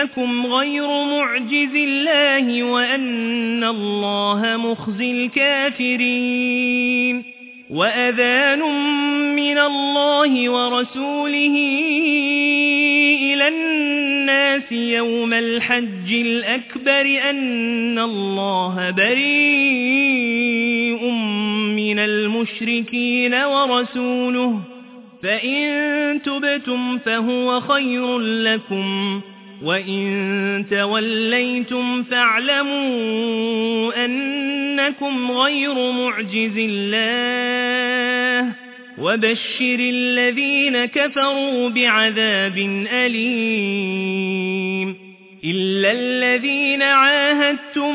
أنكم غير معجز الله وأن الله مخزي الكافرين وأذان من الله ورسوله إلى الناس يوم الحج الأكبر أن الله بريء من المشركين ورسوله فإن تبتم فهو خير لكم وإن توليتم فاعلموا أنكم غير معجز الله وبشر الذين كفروا بعذاب أليم إلا الذين عاهدتم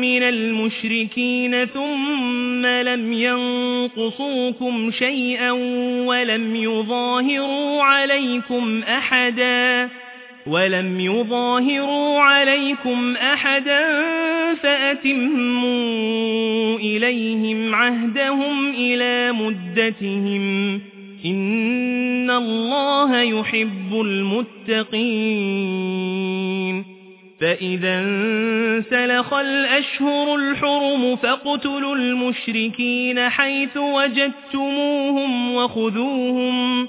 من المشركين ثم لم ينقصوكم شيئا ولم يظاهروا عليكم أحدا ولم يظاهروا عليكم أحدا فأتموا إليهم عهدهم إلى مدتهم إن الله يحب المتقين. فإذا انسلخ الأشهر الحرم فاقتلوا المشركين حيث وجدتموهم وخذوهم وخذوهم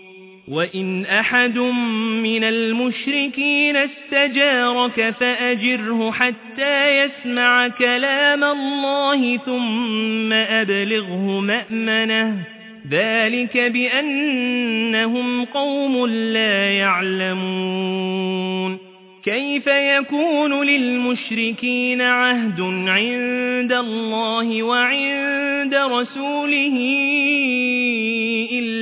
وإن أحد من المشركين استجارك فأجره حتى يسمع كلام الله ثم أبلغه مأمنه ذلك بأنهم قوم لا يعلمون كيف يكون للمشركين عهد عند الله وعند رسوله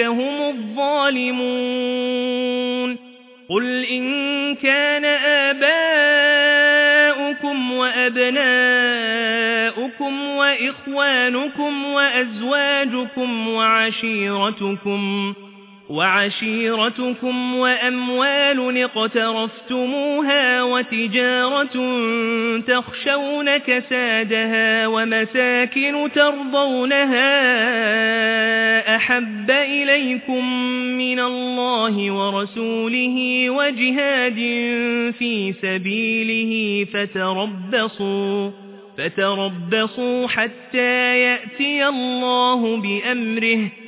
هم الظالمون قل إن كان آباؤكم وأبناؤكم وإخوانكم وأزواجكم وعشيرتكم وعشيرتكم وأموال اقترفتموها وتجارة تخشون كسادها ومساكن ترضونها أحب إليكم من الله ورسوله وجهاد في سبيله فتربصوا فتربصوا حتى يأتي الله بأمره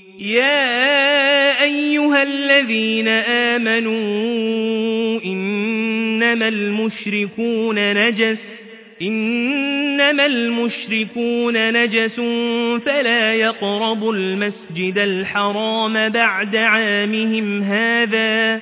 يا أيها الذين آمنوا إنما المشركون نجس إنما المشركون نجس فلا يقربوا المسجد الحرام بعد عامهم هذا.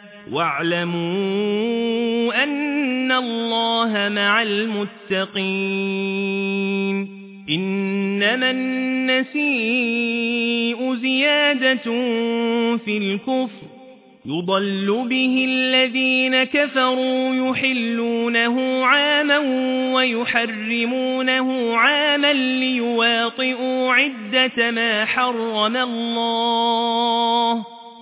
واعلموا أن الله مع المتقين. إنما النسيء زيادة في الكفر. يضل به الذين كفروا يحلونه عاما ويحرمونه عاما ليواطئوا عدة ما حرم الله.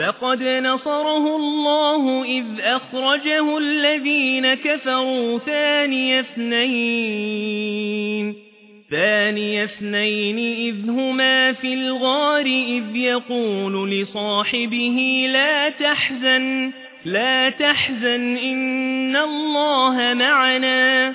فقد نصره الله إذ أخرجه الذين كفروا ثاني اثنين ثاني اثنين إذ هما في الغار إذ يقول لصاحبه لا تحزن لا تحزن إن الله معنا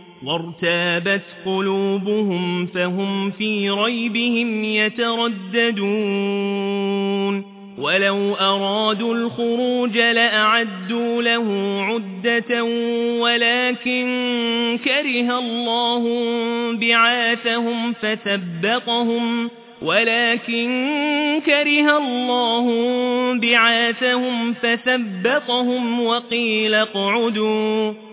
وارتابت قلوبهم فهم في ريبهم يترددون. ولو أرادوا الخروج لأعدوا له عدة ولكن كره الله بعاثهم فثبطهم. ولكن كره الله بعاثهم فثبطهم وقيل اقعدوا.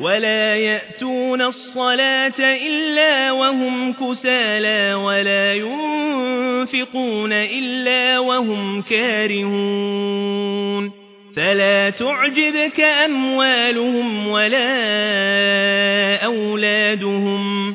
ولا يأتون الصلاة إلا وهم كسالى ولا ينفقون إلا وهم كارهون فلا تعجبك أموالهم ولا أولادهم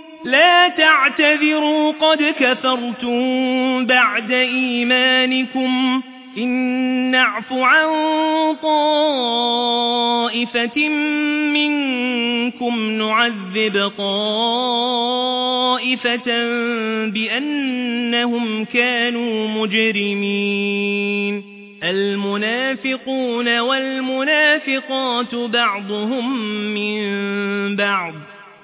لا تعتذروا قد كفرتم بعد إيمانكم. إن نعف عن طائفة منكم نعذب طائفة بأنهم كانوا مجرمين. المنافقون والمنافقات بعضهم من بعض.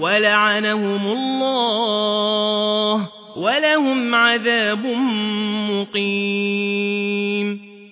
ولعنهم الله ولهم عذاب مقيم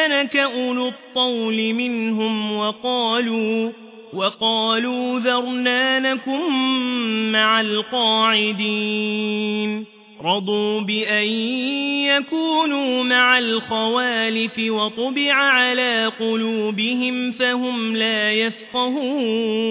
استأذنك أولو الطول منهم وقالوا وقالوا ذرنا نكن مع القاعدين. رضوا بأن يكونوا مع الخوالف وطبع على قلوبهم فهم لا يفقهون.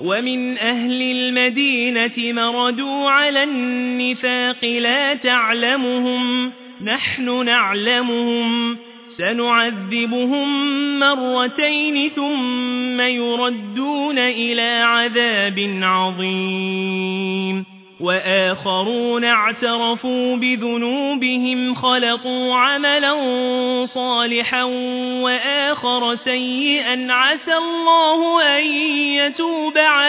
ومن أهل المدينة مردوا على النفاق لا تعلمهم نحن نعلمهم سنعذبهم مرتين ثم يردون إلى عذاب عظيم وآخرون اعترفوا بذنوبهم خلطوا عملا صالحا وآخر سيئا عسى الله أن